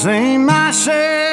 seen my share.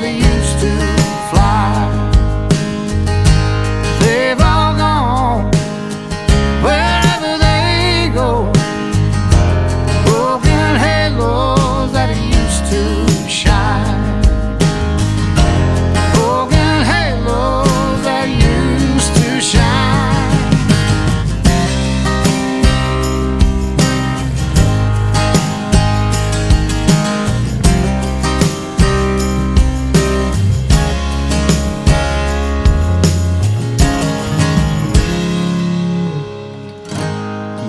better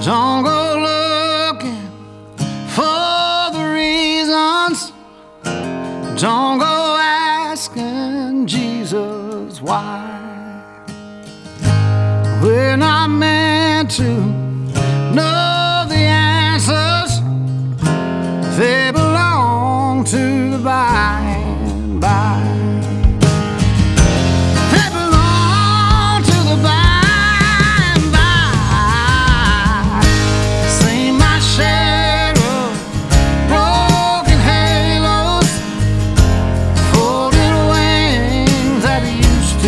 Don't go looking for the reasons. Don't go asking Jesus why. We're not meant to know.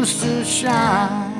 to shine.